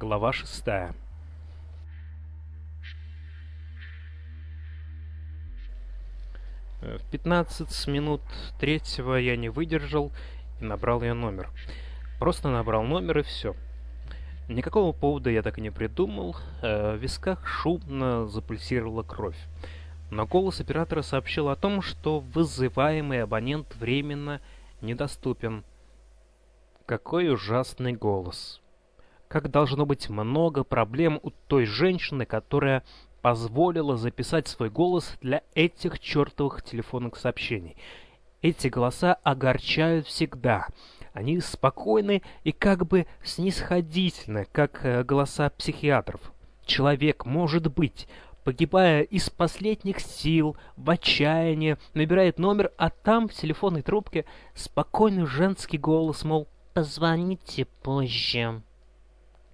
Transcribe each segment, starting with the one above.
Глава шестая. В 15 минут третьего я не выдержал и набрал ее номер. Просто набрал номер и все. Никакого повода я так и не придумал, э, в висках шумно запульсировала кровь. Но голос оператора сообщил о том, что вызываемый абонент временно недоступен. Какой ужасный голос. Как должно быть много проблем у той женщины, которая позволила записать свой голос для этих чертовых телефонных сообщений. Эти голоса огорчают всегда. Они спокойны и как бы снисходительны, как э, голоса психиатров. Человек, может быть, погибая из последних сил, в отчаянии, набирает номер, а там в телефонной трубке спокойный женский голос, мол, «Позвоните позже».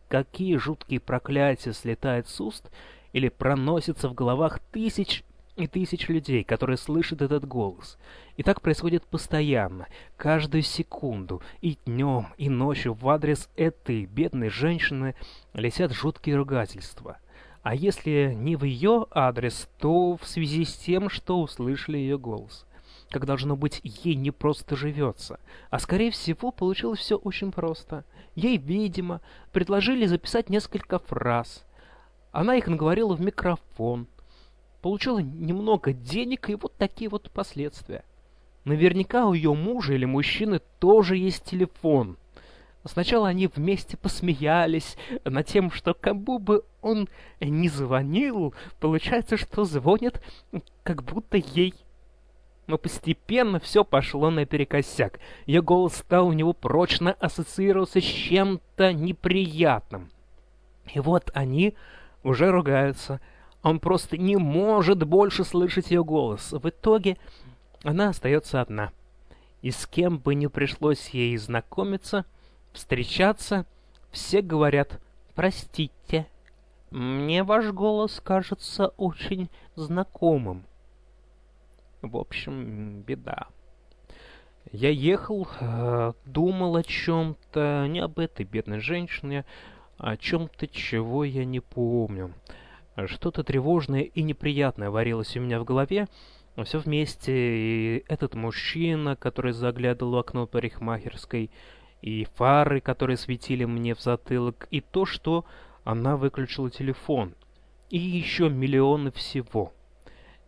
Какие жуткие проклятия слетают с уст или проносятся в головах тысяч и тысяч людей, которые слышат этот голос. И так происходит постоянно, каждую секунду, и днем, и ночью в адрес этой бедной женщины летят жуткие ругательства. А если не в ее адрес, то в связи с тем, что услышали ее голос. Как должно быть, ей не просто живется. А скорее всего, получилось все очень просто. Ей, видимо, предложили записать несколько фраз. Она их наговорила в микрофон. Получила немного денег и вот такие вот последствия. Наверняка у ее мужа или мужчины тоже есть телефон. Сначала они вместе посмеялись над тем, что как бы он не звонил, получается, что звонит как будто ей. Но постепенно все пошло наперекосяк. Ее голос стал у него прочно ассоциироваться с чем-то неприятным. И вот они уже ругаются. Он просто не может больше слышать ее голос. В итоге она остается одна. И с кем бы ни пришлось ей знакомиться — встречаться, все говорят «Простите, мне ваш голос кажется очень знакомым». В общем, беда. Я ехал, э, думал о чем-то, не об этой бедной женщине, а о чем-то, чего я не помню. Что-то тревожное и неприятное варилось у меня в голове, все вместе, и этот мужчина, который заглядывал в окно парикмахерской, и фары, которые светили мне в затылок, и то, что она выключила телефон, и еще миллионы всего.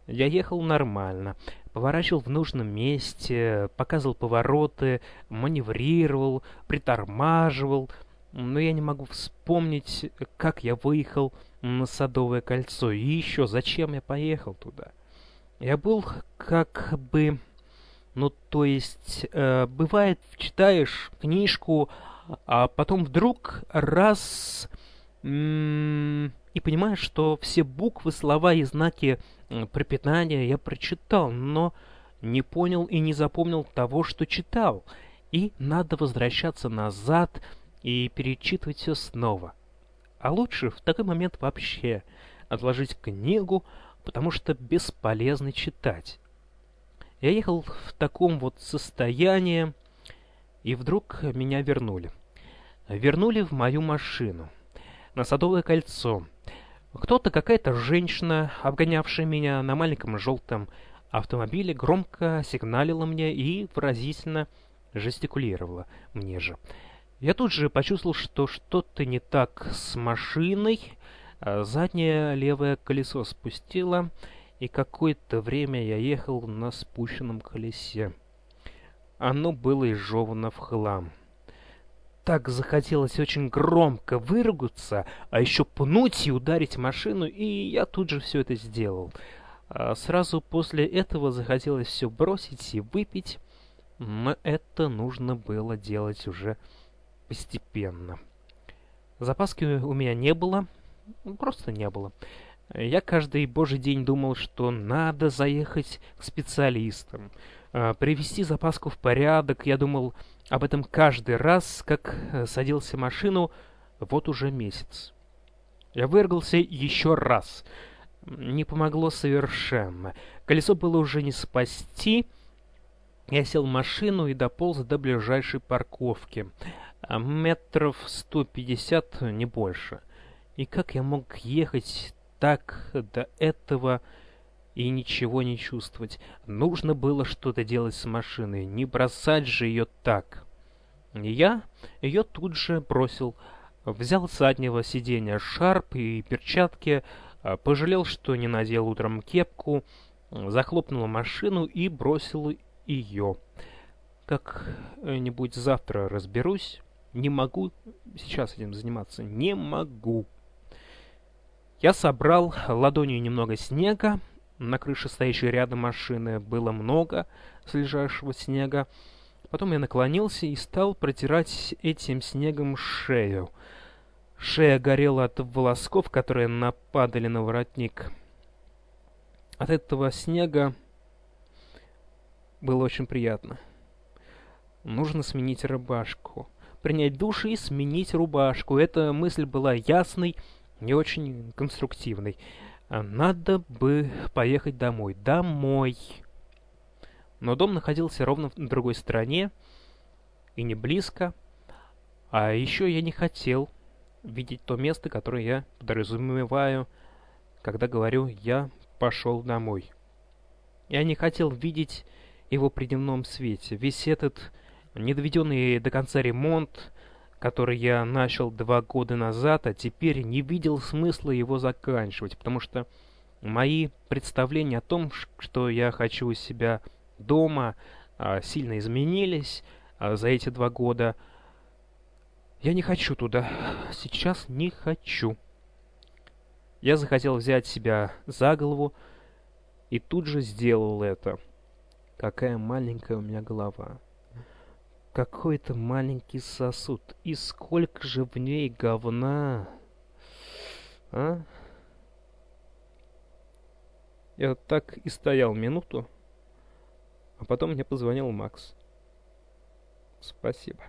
Я ехал нормально, поворачивал в нужном месте, показывал повороты, маневрировал, притормаживал, но я не могу вспомнить, как я выехал на Садовое кольцо, и еще зачем я поехал туда. Я был как бы ну, то есть, э, бывает, читаешь книжку, а потом вдруг раз и понимаешь, что все буквы, слова и знаки препинания я прочитал, но не понял и не запомнил того, что читал. И надо возвращаться назад и перечитывать все снова. А лучше в такой момент вообще отложить книгу, потому что бесполезно читать. Я ехал в таком вот состоянии, и вдруг меня вернули. Вернули в мою машину, на Садовое кольцо. Кто-то, какая-то женщина, обгонявшая меня на маленьком желтом автомобиле, громко сигналила мне и выразительно жестикулировала мне же. Я тут же почувствовал, что что-то не так с машиной, а заднее левое колесо спустило, и какое-то время я ехал на спущенном колесе. Оно было изжевано в хлам. Так захотелось очень громко выругаться, а еще пнуть и ударить машину, и я тут же все это сделал. А сразу после этого захотелось все бросить и выпить, но это нужно было делать уже постепенно. Запаски у меня не было, просто не было. Я каждый божий день думал, что надо заехать к специалистам, а, привести запаску в порядок. Я думал об этом каждый раз, как э, садился в машину, вот уже месяц. Я выргался еще раз. Не помогло совершенно. Колесо было уже не спасти, Я сел в машину и дополз до ближайшей парковки. А метров сто пятьдесят, не больше. И как я мог ехать так до этого и ничего не чувствовать? Нужно было что-то делать с машиной, не бросать же ее так. Я ее тут же бросил, взял с заднего сиденья шарп и перчатки, а, пожалел, что не надел утром кепку, захлопнул машину и бросил ее. Как-нибудь завтра разберусь. Не могу сейчас этим заниматься. Не могу. Я собрал ладонью немного снега. На крыше стоящей рядом машины было много слежавшего снега. Потом я наклонился и стал протирать этим снегом шею. Шея горела от волосков, которые нападали на воротник. От этого снега было очень приятно. Нужно сменить рубашку. Принять душ и сменить рубашку. Эта мысль была ясной и очень конструктивной. Надо бы поехать домой. Домой. Но дом находился ровно в другой стороне и не близко. А еще я не хотел видеть то место, которое я подразумеваю, когда говорю «я пошел домой». Я не хотел видеть его при дневном свете. Весь этот недоведенный до конца ремонт, который я начал два года назад, а теперь не видел смысла его заканчивать, потому что мои представления о том, что я хочу у себя дома, а, сильно изменились а, за эти два года. Я не хочу туда. Сейчас не хочу. Я захотел взять себя за голову и тут же сделал это. Какая маленькая у меня голова. Какой-то маленький сосуд. И сколько же в ней говна. А? Я так и стоял минуту, а потом мне позвонил Макс. Спасибо.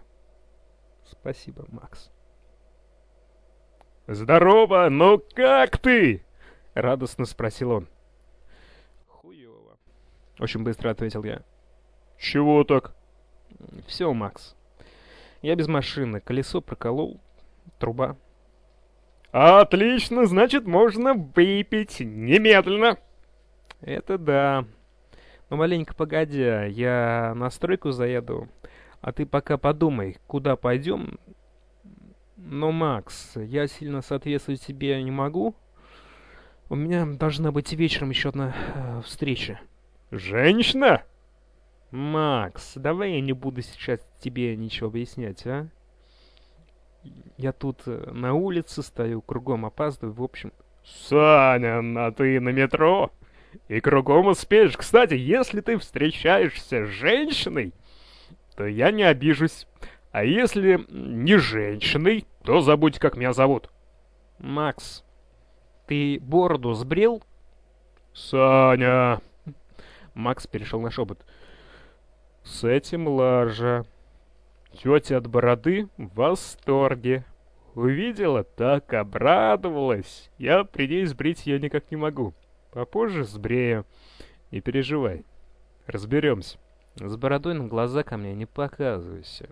Спасибо, Макс. «Здорово! Ну как ты?» — радостно спросил он. «Хуёво», — очень быстро ответил я. «Чего так?» «Все, Макс. Я без машины. Колесо проколол. Труба». «Отлично! Значит, можно выпить немедленно!» «Это да. Но маленько погодя, я на стройку заеду, а ты пока подумай, куда пойдем. Но, Макс, я сильно соответствовать тебе не могу. У меня должна быть вечером еще одна э, встреча. Женщина? Макс, давай я не буду сейчас тебе ничего объяснять, а? Я тут э, на улице стою, кругом опаздываю, в общем... Саня, а ты на метро? И кругом успеешь. Кстати, если ты встречаешься с женщиной, то я не обижусь. А если не женщиной, то забудь, как меня зовут. Макс, ты бороду сбрил? Саня. Макс перешел на шепот. С этим лажа. Тетя от бороды в восторге. Увидела, так обрадовалась. Я при ней сбрить ее никак не могу. Попозже сбрею. Не переживай. Разберемся. С бородой на глаза ко мне не показывайся.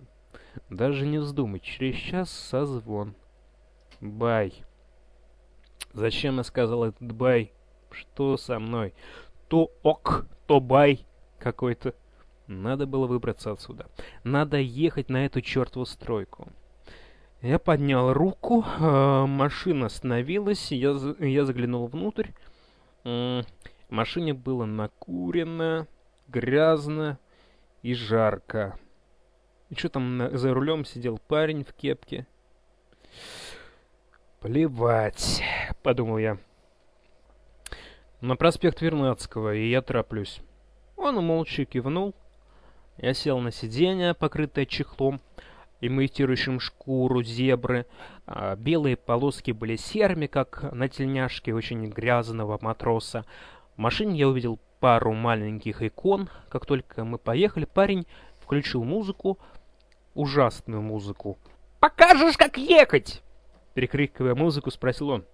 Даже не вздумай, через час созвон. Бай. Зачем я сказал этот бай? Что со мной? То ок, то бай какой-то. Надо было выбраться отсюда. Надо ехать на эту чертову стройку. Я поднял руку, э, машина остановилась, я, я заглянул внутрь. Машине было накурено, грязно и жарко. И что там за рулем сидел парень в кепке? «Плевать», — подумал я. На проспект Вернадского, и я тороплюсь. Он молча кивнул. Я сел на сиденье, покрытое чехлом, имитирующим шкуру зебры. А белые полоски были серыми, как на тельняшке очень грязного матроса. В машине я увидел пару маленьких икон. Как только мы поехали, парень включил музыку, ужасную музыку. «Покажешь, как ехать!» Перекрикивая музыку, спросил он.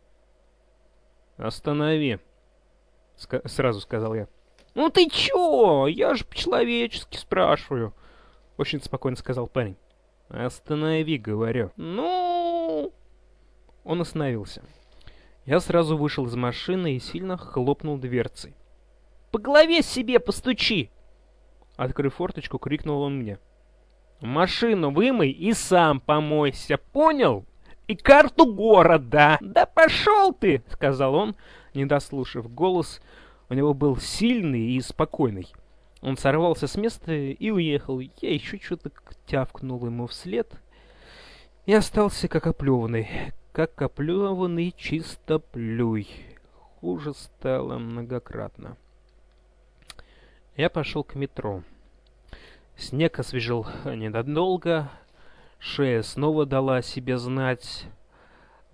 «Останови!» — сразу сказал я. «Ну ты чё? Я же по-человечески спрашиваю», — очень спокойно сказал парень. «Останови, говорю». «Ну...» Он остановился. Я сразу вышел из машины и сильно хлопнул дверцей. «По голове себе постучи!» Открыв форточку, крикнул он мне. «Машину вымой и сам помойся, понял? И карту города!» «Да пошел ты!» — сказал он, не дослушав голос. У него был сильный и спокойный. Он сорвался с места и уехал. Я еще что-то тявкнул ему вслед и остался как оплеванный. Как оплеванный чистоплюй. Хуже стало многократно. Я пошел к метро. Снег освежил ненадолго, шея снова дала себе знать.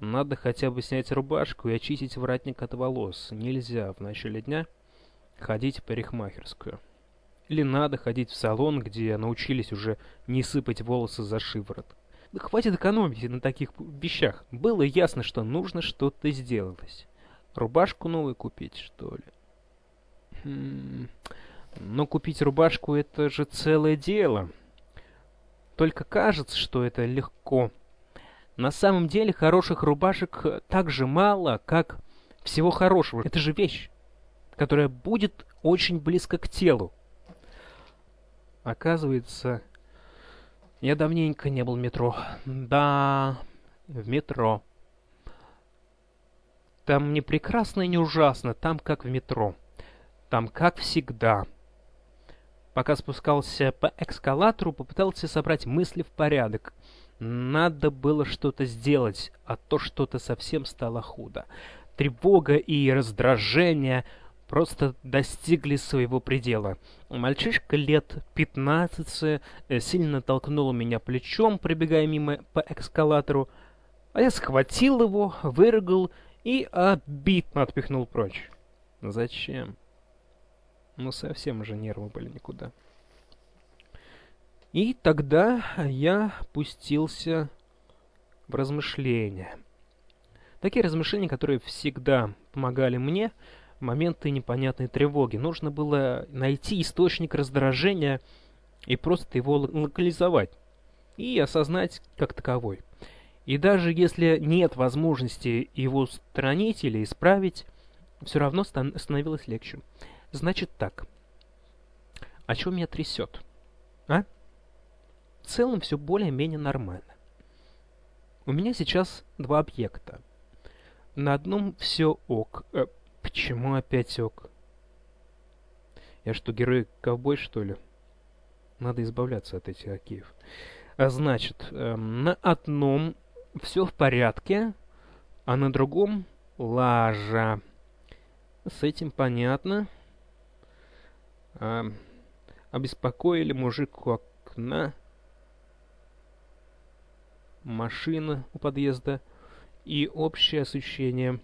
Надо хотя бы снять рубашку и очистить воротник от волос. Нельзя в начале дня ходить в парикмахерскую. Или надо ходить в салон, где научились уже не сыпать волосы за шиворот. Да хватит экономить на таких вещах. Было ясно, что нужно что-то сделать. Рубашку новую купить, что ли? Хм... Но купить рубашку — это же целое дело. Только кажется, что это легко. На самом деле хороших рубашек так же мало, как всего хорошего. Это же вещь, которая будет очень близко к телу. Оказывается, я давненько не был в метро. Да, в метро. Там не прекрасно и не ужасно, там как в метро. Там как всегда. Пока спускался по эскалатору, попытался собрать мысли в порядок. Надо было что-то сделать, а то что-то совсем стало худо. Тревога и раздражение просто достигли своего предела. Мальчишка лет 15 э, сильно толкнул меня плечом, пробегая мимо по эскалатору, а я схватил его, вырыгал и обидно отпихнул прочь. Зачем? Ну, совсем уже нервы были никуда. И тогда я пустился в размышления. Такие размышления, которые всегда помогали мне в моменты непонятной тревоги. Нужно было найти источник раздражения и просто его локализовать и осознать как таковой. И даже если нет возможности его устранить или исправить, все равно становилось легче. Значит так. А что меня трясет? А? Целом все более-менее нормально. У меня сейчас два объекта. На одном все ок. Э, почему опять ок? Я что, герой-ковбой, что ли? Надо избавляться от этих океев. А значит, э, на одном все в порядке, а на другом лажа. С этим понятно. А, обеспокоили мужик у окна, машина у подъезда и общее ощущение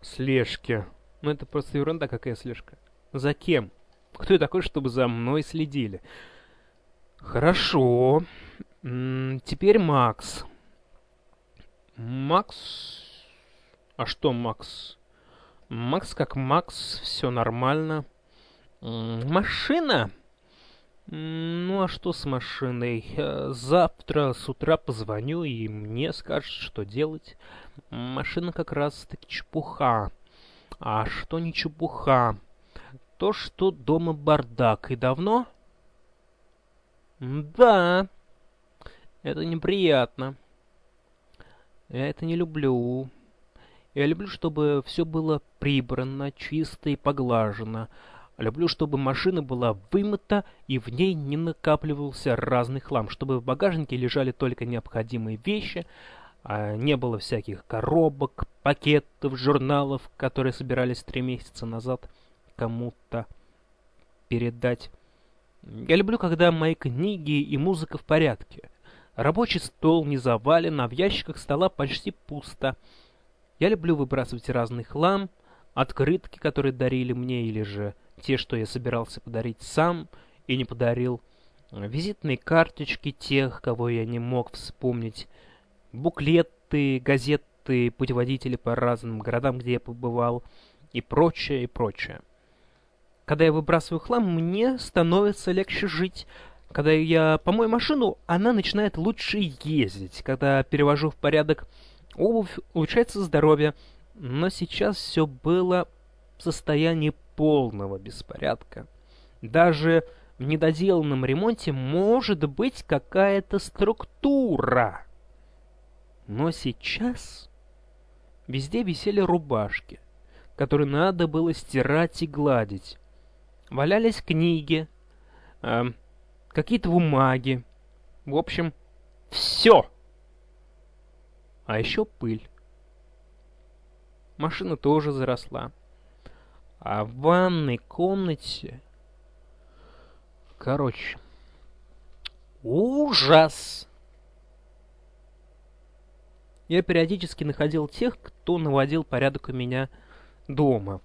слежки. Ну это просто ерунда какая слежка. За кем? Кто я такой, чтобы за мной следили? Хорошо. М -м, теперь Макс. Макс... А что Макс? Макс как Макс, все нормально. Машина? Ну а что с машиной? Э, завтра с утра позвоню и мне скажут, что делать. Машина как раз таки чепуха. А что не чепуха? То, что дома бардак. И давно? Да. Это неприятно. Я это не люблю. Я люблю, чтобы все было прибрано, чисто и поглажено. Люблю, чтобы машина была вымыта и в ней не накапливался разный хлам, чтобы в багажнике лежали только необходимые вещи, а не было всяких коробок, пакетов, журналов, которые собирались три месяца назад кому-то передать. Я люблю, когда мои книги и музыка в порядке. Рабочий стол не завален, а в ящиках стола почти пусто. Я люблю выбрасывать разный хлам, открытки, которые дарили мне, или же те, что я собирался подарить сам и не подарил, визитные карточки тех, кого я не мог вспомнить, буклеты, газеты, путеводители по разным городам, где я побывал, и прочее, и прочее. Когда я выбрасываю хлам, мне становится легче жить. Когда я помою машину, она начинает лучше ездить. Когда перевожу в порядок обувь, улучшается здоровье. Но сейчас все было в состоянии полного беспорядка. Даже в недоделанном ремонте может быть какая-то структура. Но сейчас везде висели рубашки, которые надо было стирать и гладить. Валялись книги, э, какие-то бумаги. В общем, все. А еще пыль. Машина тоже заросла. А в ванной комнате... Короче, ужас! Я периодически находил тех, кто наводил порядок у меня дома.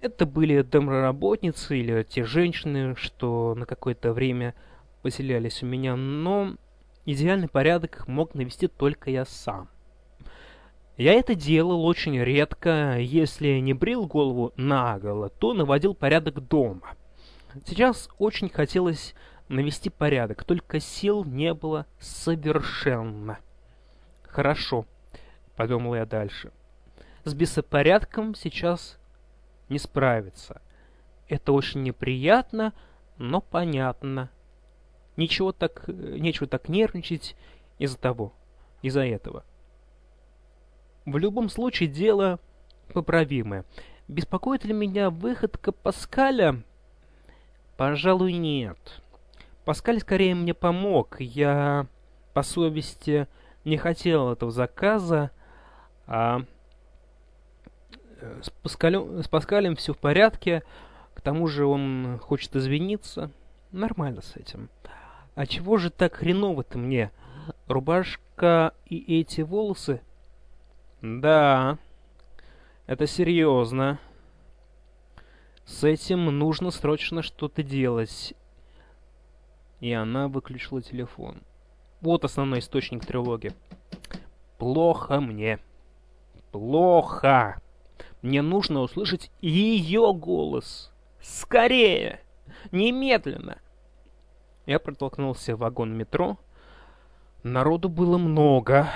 Это были домработницы или те женщины, что на какое-то время поселялись у меня, но идеальный порядок мог навести только я сам. Я это делал очень редко, если не брил голову наголо, то наводил порядок дома. Сейчас очень хотелось навести порядок, только сил не было совершенно. Хорошо, подумал я дальше. С беспорядком сейчас не справиться. Это очень неприятно, но понятно. Ничего так, нечего так нервничать из-за того, из-за этого. В любом случае дело поправимое. Беспокоит ли меня выходка Паскаля? Пожалуй, нет. Паскаль скорее мне помог. Я по совести не хотел этого заказа, а с Паскалем, с Паскалем все в порядке. К тому же он хочет извиниться. Нормально с этим. А чего же так хреново-то мне? Рубашка и эти волосы да, это серьезно. С этим нужно срочно что-то делать. И она выключила телефон. Вот основной источник тревоги. Плохо мне. Плохо. Мне нужно услышать ее голос. Скорее! Немедленно! Я протолкнулся в вагон метро. Народу было много.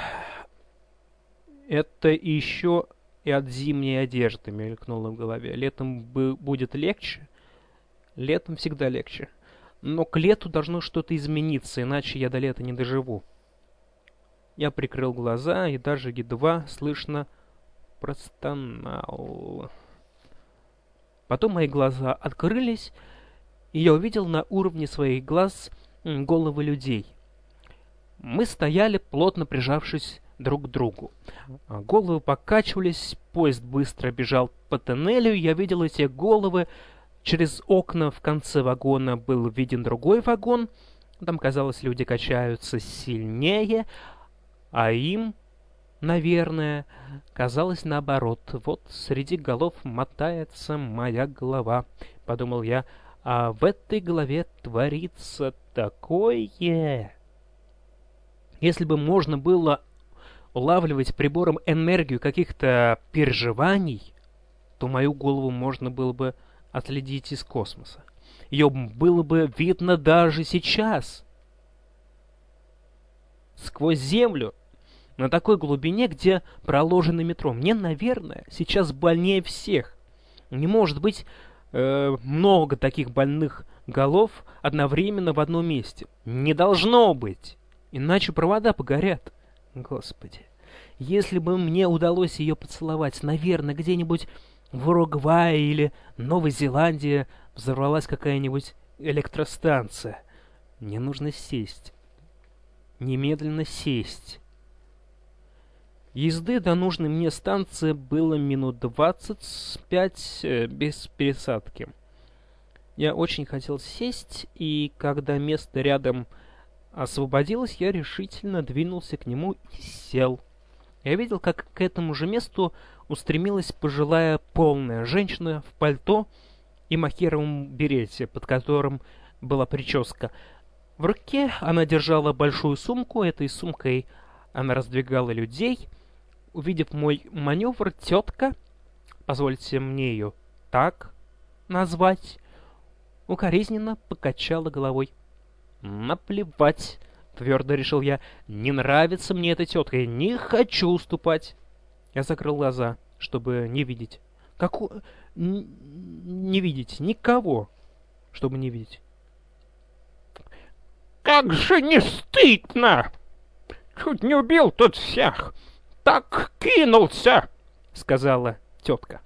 Это еще и от зимней одежды мелькнуло в голове. Летом будет легче. Летом всегда легче. Но к лету должно что-то измениться, иначе я до лета не доживу. Я прикрыл глаза и даже едва слышно простонал. Потом мои глаза открылись, и я увидел на уровне своих глаз головы людей. Мы стояли, плотно прижавшись друг к другу. А головы покачивались, поезд быстро бежал по тоннелю, я видел эти головы. Через окна в конце вагона был виден другой вагон. Там, казалось, люди качаются сильнее, а им, наверное, казалось наоборот. Вот среди голов мотается моя голова, подумал я, а в этой голове творится такое... Если бы можно было улавливать прибором энергию каких-то переживаний, то мою голову можно было бы отследить из космоса. Ее было бы видно даже сейчас. Сквозь Землю, на такой глубине, где проложено метро. Мне, наверное, сейчас больнее всех. Не может быть э, много таких больных голов одновременно в одном месте. Не должно быть, иначе провода погорят. Господи, если бы мне удалось ее поцеловать, наверное, где-нибудь в Уругвае или Новой Зеландии взорвалась какая-нибудь электростанция. Мне нужно сесть. Немедленно сесть. Езды до нужной мне станции было минут двадцать пять э, без пересадки. Я очень хотел сесть, и когда место рядом освободилось, я решительно двинулся к нему и сел. Я видел, как к этому же месту устремилась пожилая полная женщина в пальто и махеровом берете, под которым была прическа. В руке она держала большую сумку, этой сумкой она раздвигала людей. Увидев мой маневр, тетка, позвольте мне ее так назвать, укоризненно покачала головой. «Наплевать!» — твердо решил я. «Не нравится мне эта тетка, я не хочу уступать!» Я закрыл глаза, чтобы не видеть. Каку... Не видеть никого, чтобы не видеть. «Как же не стыдно! Чуть не убил тут всех! Так кинулся!» — сказала тетка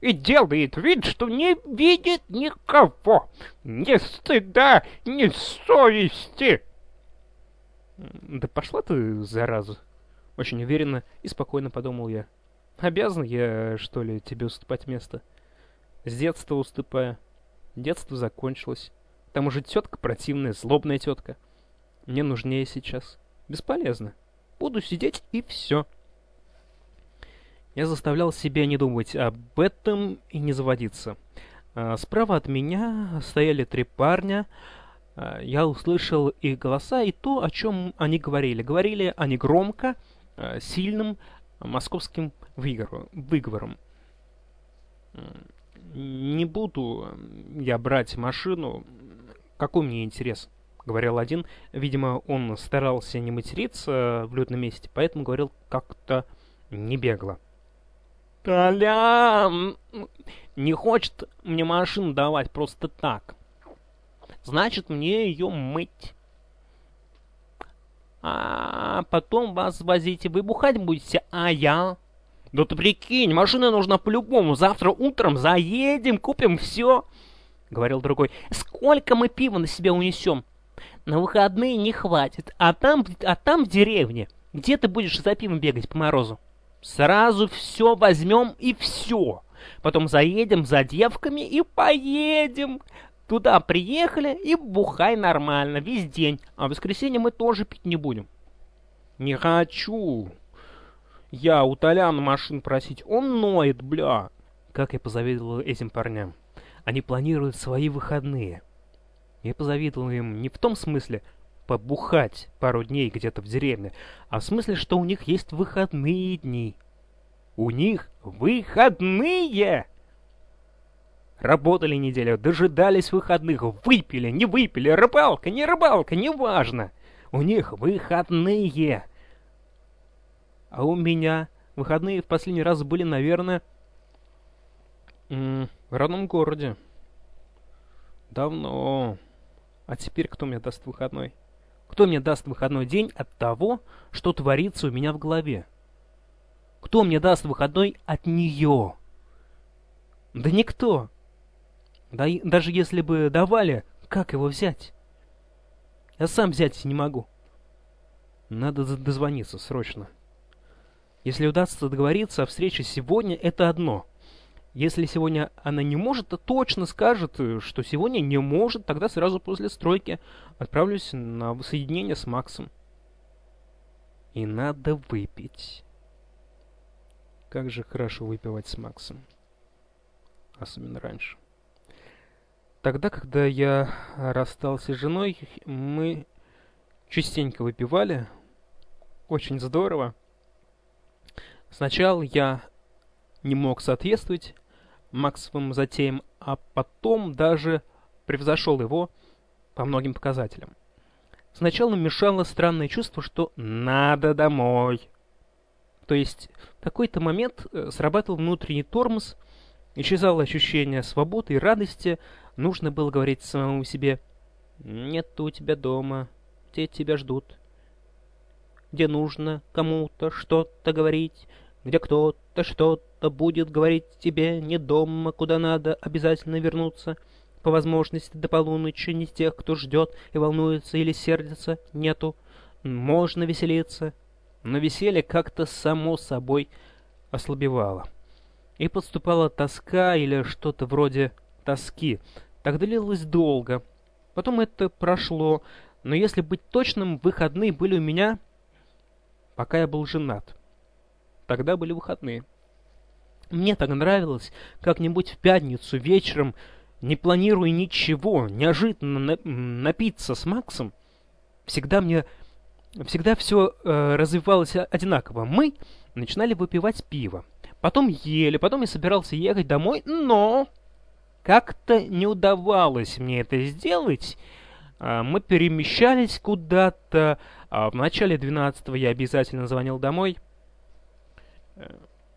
и делает вид, что не видит никого. Ни стыда, ни совести. Да пошла ты, зараза. Очень уверенно и спокойно подумал я. Обязан я, что ли, тебе уступать место? С детства уступая. Детство закончилось. К тому же тетка противная, злобная тетка. Мне нужнее сейчас. Бесполезно. Буду сидеть и все. Я заставлял себя не думать об этом и не заводиться. А, справа от меня стояли три парня. А, я услышал их голоса и то, о чем они говорили. Говорили они громко, а, сильным московским выговором. «Не буду я брать машину. Какой мне интерес?» — говорил один. Видимо, он старался не материться в людном месте, поэтому говорил как-то не бегло. Толян не хочет мне машину давать просто так. Значит, мне ее мыть. А потом вас возите, вы бухать будете, а я... Да ты прикинь, машина нужна по-любому. Завтра утром заедем, купим все. Говорил другой. Сколько мы пива на себя унесем? На выходные не хватит. А там, а там в деревне. Где ты будешь за пивом бегать по морозу? Сразу все возьмем и все. Потом заедем за девками и поедем. Туда приехали и бухай нормально, весь день. А в воскресенье мы тоже пить не будем. Не хочу. Я у Толяна машин просить. Он ноет, бля. Как я позавидовал этим парням. Они планируют свои выходные. Я позавидовал им не в том смысле, побухать пару дней где-то в деревне, а в смысле, что у них есть выходные дни. У них выходные! Работали неделю, дожидались выходных, выпили, не выпили, рыбалка, не рыбалка, неважно. У них выходные. А у меня выходные в последний раз были, наверное, в родном городе. Давно. А теперь кто мне даст выходной? Кто мне даст выходной день от того, что творится у меня в голове? Кто мне даст выходной от нее? Да никто. Да, даже если бы давали, как его взять? Я сам взять не могу. Надо дозвониться срочно. Если удастся договориться о встрече сегодня, это одно. Если сегодня она не может, то точно скажет, э, что сегодня не может, тогда сразу после стройки отправлюсь на воссоединение с Максом. И надо выпить. Как же хорошо выпивать с Максом. Особенно раньше. Тогда, когда я расстался с женой, мы частенько выпивали. Очень здорово. Сначала я не мог соответствовать Максовым затеям, а потом даже превзошел его по многим показателям. Сначала мешало странное чувство, что «надо домой». То есть в какой-то момент э, срабатывал внутренний тормоз, исчезало ощущение свободы и радости, нужно было говорить самому себе «нет у тебя дома, где тебя ждут», где нужно кому-то что-то говорить, где кто-то что-то будет говорить тебе не дома, куда надо обязательно вернуться. По возможности до полуночи не тех, кто ждет и волнуется или сердится, нету. Можно веселиться, но веселье как-то само собой ослабевало. И подступала тоска или что-то вроде тоски. Так длилось долго. Потом это прошло, но если быть точным, выходные были у меня, пока я был женат. Тогда были выходные. Мне так нравилось как-нибудь в пятницу вечером, не планируя ничего, неожиданно напиться с Максом. Всегда мне... Всегда все э, развивалось одинаково. Мы начинали выпивать пиво. Потом ели, потом я собирался ехать домой, но... как-то не удавалось мне это сделать. А, мы перемещались куда-то. А, в начале 12 я обязательно звонил домой.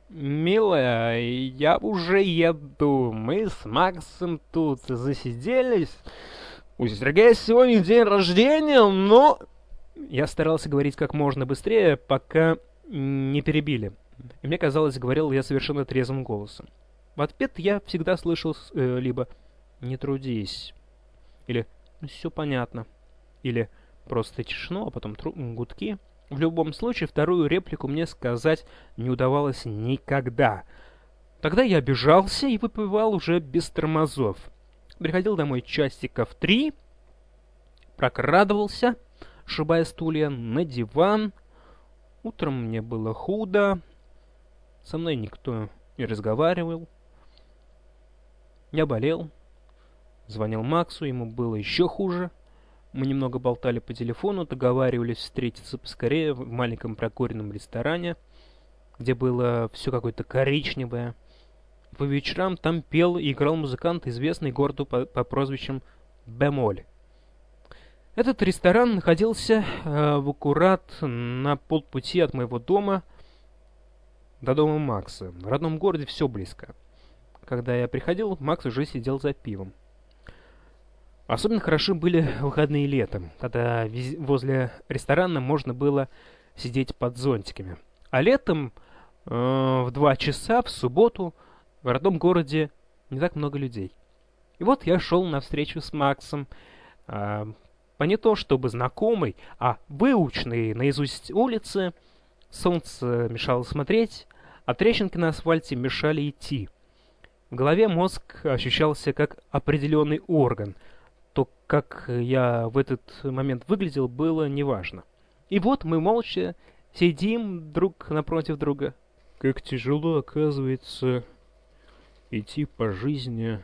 «Милая, я уже еду. Мы с Максом тут засиделись. У Сергея сегодня день рождения, но...» Я старался говорить как можно быстрее, пока не перебили. И мне казалось, говорил я совершенно трезвым голосом. В ответ я всегда слышал э, либо «не трудись», или «Ну, «все понятно», или просто тишину, а потом гудки. В любом случае, вторую реплику мне сказать не удавалось никогда. Тогда я обижался и выпивал уже без тормозов. Приходил домой часиков три, прокрадывался, шибая стулья, на диван. Утром мне было худо, со мной никто не разговаривал. Я болел. Звонил Максу, ему было еще хуже. Мы немного болтали по телефону, договаривались встретиться поскорее в маленьком прокуренном ресторане, где было все какое-то коричневое. По вечерам там пел и играл музыкант, известный городу по, по прозвищам Бемоль. Этот ресторан находился э, в аккурат на полпути от моего дома до дома Макса. В родном городе все близко. Когда я приходил, Макс уже сидел за пивом. Особенно хороши были выходные летом, когда возле ресторана можно было сидеть под зонтиками. А летом э, в два часа в субботу в родном городе не так много людей. И вот я шел на встречу с Максом, э, по не то чтобы знакомый, а выученный наизусть улицы. Солнце мешало смотреть, а трещинки на асфальте мешали идти. В голове мозг ощущался как определенный орган. То, как я в этот момент выглядел, было неважно. И вот мы молча сидим друг напротив друга. Как тяжело, оказывается, идти по жизни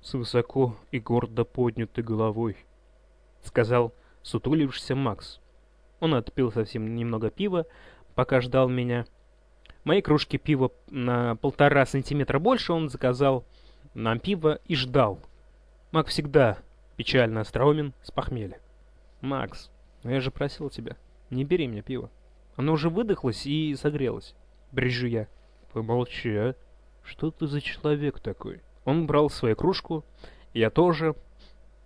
с высоко и гордо поднятой головой, — сказал сутулившийся Макс. Он отпил совсем немного пива, пока ждал меня — Моей кружки пива на полтора сантиметра больше он заказал нам пиво и ждал. Мак всегда печально остроумен с похмелья. «Макс, ну я же просил тебя, не бери мне пиво. Оно уже выдохлось и согрелось». Брежу я. «Помолчи, а? Что ты за человек такой?» Он брал свою кружку, я тоже.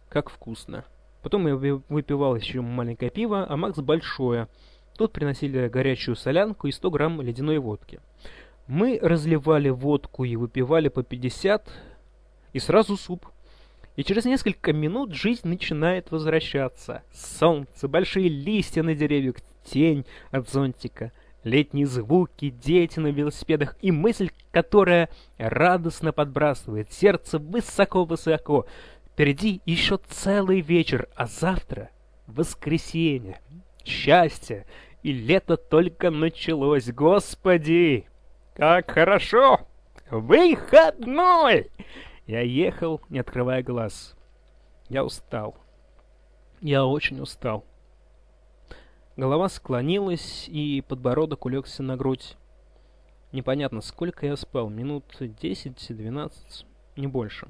Как вкусно. Потом я выпивал еще маленькое пиво, а Макс большое — Тут приносили горячую солянку и 100 грамм ледяной водки. Мы разливали водку и выпивали по 50, и сразу суп. И через несколько минут жизнь начинает возвращаться. Солнце, большие листья на деревьях, тень от зонтика, летние звуки, дети на велосипедах и мысль, которая радостно подбрасывает сердце высоко-высоко. Впереди еще целый вечер, а завтра — воскресенье счастье, и лето только началось, господи! Как хорошо! Выходной! Я ехал, не открывая глаз. Я устал. Я очень устал. Голова склонилась, и подбородок улегся на грудь. Непонятно, сколько я спал, минут десять-двенадцать, не больше.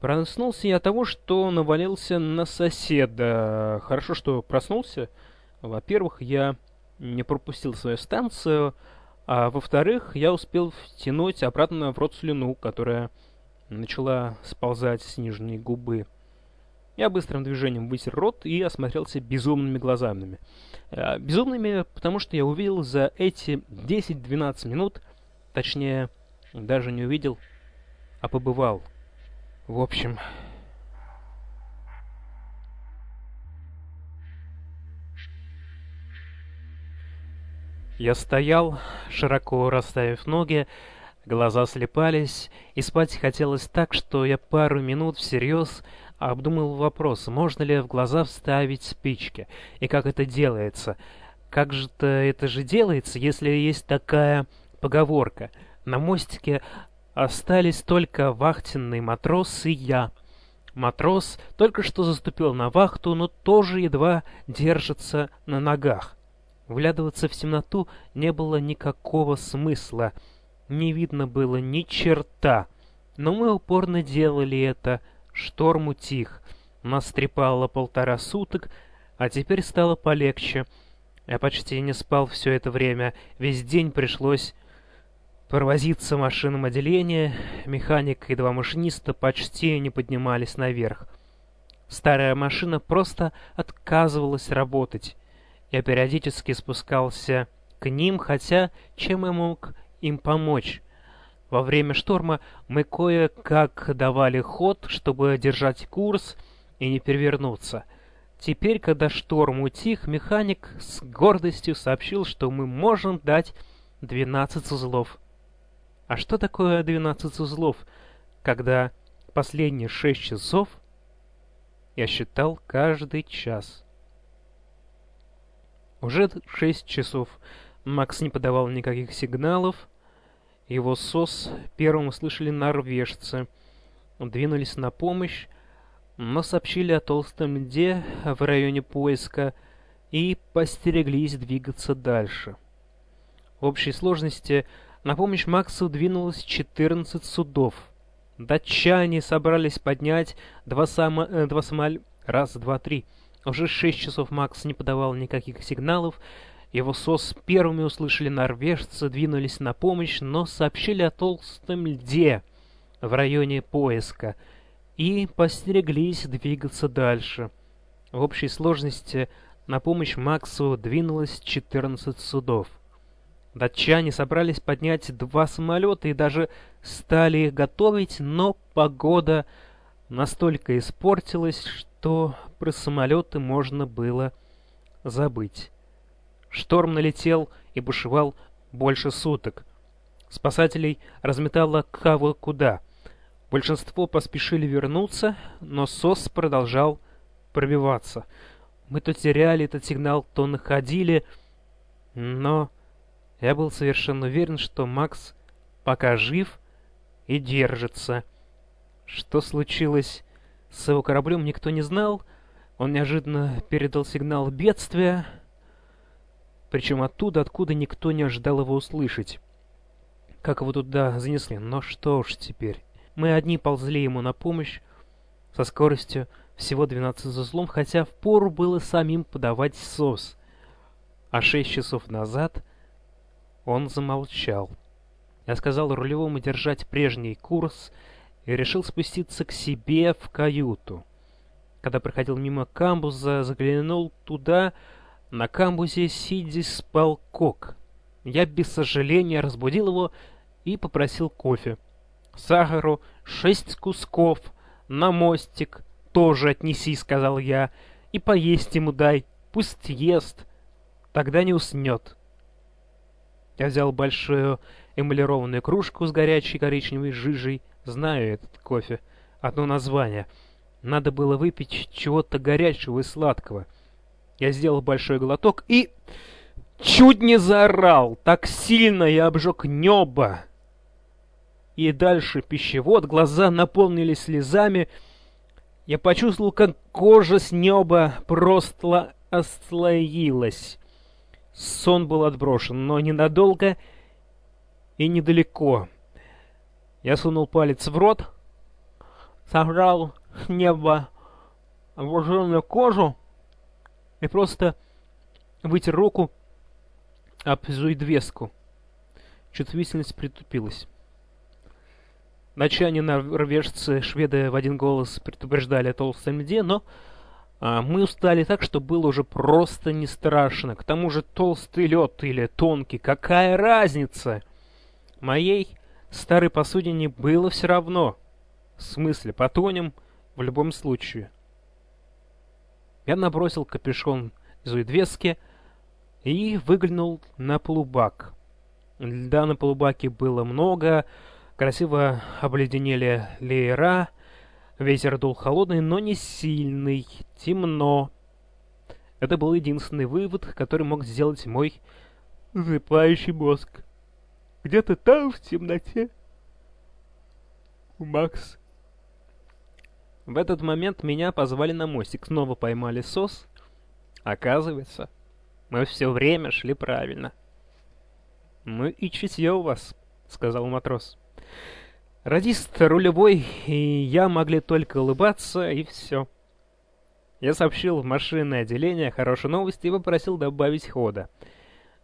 Проснулся я от того, что навалился на соседа. Хорошо, что проснулся, во-первых, я не пропустил свою станцию, а во-вторых, я успел втянуть обратно в рот слюну, которая начала сползать с губы. Я быстрым движением вытер рот и осмотрелся безумными глазами. Э, безумными, потому что я увидел за эти 10-12 минут, точнее, даже не увидел, а побывал. В общем... Я стоял, широко расставив ноги, глаза слепались, и спать хотелось так, что я пару минут всерьез обдумал вопрос, можно ли в глаза вставить спички, и как это делается. Как же-то это же делается, если есть такая поговорка? На мостике остались только вахтенный матрос и я. Матрос только что заступил на вахту, но тоже едва держится на ногах. Вглядываться в темноту не было никакого смысла. Не видно было ни черта. Но мы упорно делали это, шторм утих. Нас трепало полтора суток, а теперь стало полегче. Я почти не спал все это время, весь день пришлось провозиться машинам отделения, механик и два машиниста почти не поднимались наверх. Старая машина просто отказывалась работать. Я периодически спускался к ним, хотя чем я мог им помочь? Во время шторма мы кое-как давали ход, чтобы держать курс и не перевернуться. Теперь, когда шторм утих, механик с гордостью сообщил, что мы можем дать 12 узлов. А что такое 12 узлов, когда последние 6 часов я считал каждый час? Уже 6 часов Макс не подавал никаких сигналов. Его СОС первым услышали норвежцы. Двинулись на помощь, но сообщили о толстом льде в районе поиска и постереглись двигаться дальше. В общей сложности на помощь Максу двинулось 14 судов. Датчане собрались поднять два, само... э, два самолета... Раз, два, три. Уже шесть часов Макс не подавал никаких сигналов. Его СОС первыми услышали норвежцы, двинулись на помощь, но сообщили о толстом льде в районе поиска и постереглись двигаться дальше. В общей сложности на помощь Максу двинулось 14 судов. Датчане собрались поднять два самолета и даже стали их готовить, но погода настолько испортилась, что про самолеты можно было забыть. Шторм налетел и бушевал больше суток. Спасателей разметало кого куда. Большинство поспешили вернуться, но СОС продолжал пробиваться. Мы то теряли этот сигнал, то находили, но... Я был совершенно уверен, что Макс пока жив и держится. Что случилось с его кораблем, никто не знал. Он неожиданно передал сигнал бедствия, причем оттуда, откуда никто не ожидал его услышать. Как его туда занесли? Но что уж теперь. Мы одни ползли ему на помощь со скоростью всего 12 узлом, хотя впору было самим подавать СОС. А шесть часов назад он замолчал. Я сказал рулевому держать прежний курс и решил спуститься к себе в каюту. Когда проходил мимо камбуза, заглянул туда. На камбузе сидя спал кок. Я без сожаления разбудил его и попросил кофе. Сахару шесть кусков, на мостик тоже отнеси, сказал я, и поесть ему дай, пусть ест, тогда не уснет. Я взял большую эмалированную кружку с горячей коричневой жижей. Знаю этот кофе. Одно название. Надо было выпить чего-то горячего и сладкого. Я сделал большой глоток и... Чуть не заорал. Так сильно я обжег небо. И дальше пищевод, глаза наполнились слезами. Я почувствовал, как кожа с неба просто ослоилась. Сон был отброшен, но ненадолго и недалеко. Я сунул палец в рот, сожрал с неба обожженную кожу и просто вытер руку об зуидвеску. Чувствительность притупилась. Датчане, норвежцы, шведы в один голос предупреждали о толстой льде, но а, мы устали так, что было уже просто не страшно. К тому же толстый лед или тонкий, какая разница? Моей старой посудине было все равно. В смысле, потонем в любом случае. Я набросил капюшон из уедвески и выглянул на полубак. Льда на полубаке было много, красиво обледенели леера — Ветер дул холодный, но не сильный, темно. Это был единственный вывод, который мог сделать мой засыпающий мозг. Где-то там, в темноте, Макс. В этот момент меня позвали на мостик, снова поймали сос. Оказывается, мы все время шли правильно. «Ну и чутье у вас», — сказал матрос. Радист рулевой и я могли только улыбаться, и все. Я сообщил в машинное отделение хорошую новость и попросил добавить хода.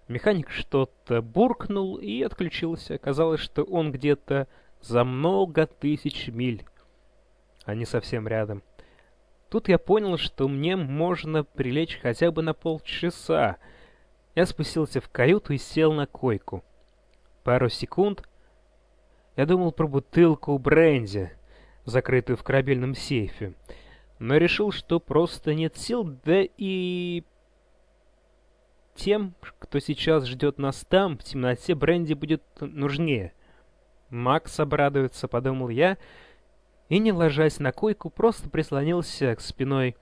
Механик что-то буркнул и отключился. Оказалось, что он где-то за много тысяч миль, не совсем рядом. Тут я понял, что мне можно прилечь хотя бы на полчаса. Я спустился в каюту и сел на койку. Пару секунд я думал про бутылку бренди, закрытую в корабельном сейфе, но решил, что просто нет сил, да и тем, кто сейчас ждет нас там, в темноте бренди будет нужнее. Макс обрадуется, подумал я, и, не ложась на койку, просто прислонился к спиной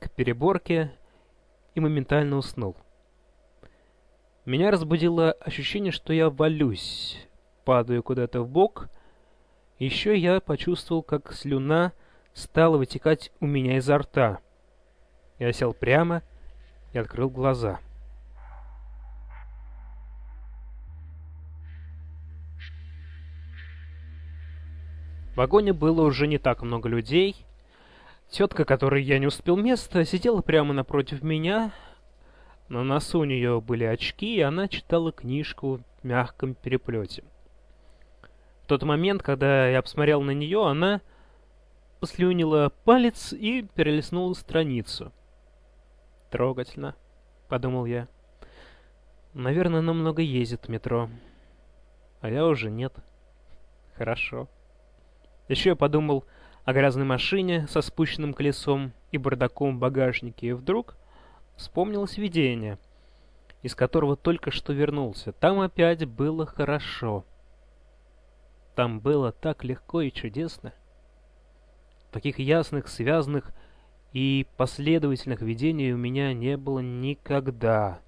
к переборке и моментально уснул. Меня разбудило ощущение, что я валюсь, падаю куда-то в бок. Еще я почувствовал, как слюна стала вытекать у меня изо рта. Я сел прямо и открыл глаза. В вагоне было уже не так много людей. Тетка, которой я не успел место, сидела прямо напротив меня. На носу у нее были очки, и она читала книжку в мягком переплете тот момент, когда я посмотрел на нее, она послюнила палец и перелистнула страницу. «Трогательно», — подумал я. «Наверное, она много ездит в метро. А я уже нет. Хорошо». Еще я подумал о грязной машине со спущенным колесом и бардаком в багажнике, и вдруг вспомнилось видение, из которого только что вернулся. Там опять было хорошо. Там было так легко и чудесно. Таких ясных, связанных и последовательных видений у меня не было никогда.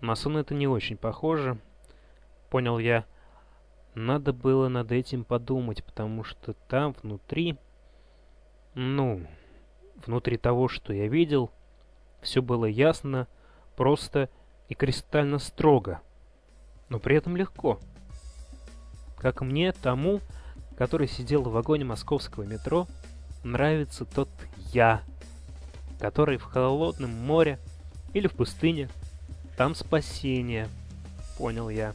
На сон это не очень похоже, понял я. Надо было над этим подумать, потому что там внутри... Ну, внутри того, что я видел, все было ясно, просто и кристально строго, но при этом легко как мне, тому, который сидел в вагоне московского метро, нравится тот я, который в холодном море или в пустыне. Там спасение, понял я.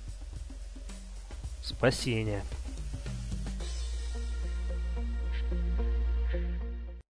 Спасение.